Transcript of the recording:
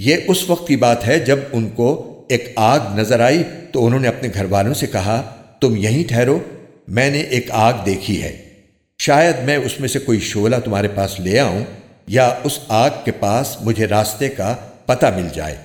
یہ اس وقت کی بات ہے جب ان کو ایک آگ نظر آئی تو انہوں نے اپنے گھر والوں سے کہا، تم یہیں ٹھہرو، میں نے ایک آگ دیکھی ہے۔ شاید میں اس میں سے کوئی شعلہ تمہارے پاس لے آؤں یا اس آگ کے پاس مجھے راستے کا پتہ مل جائے۔